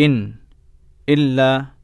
in illa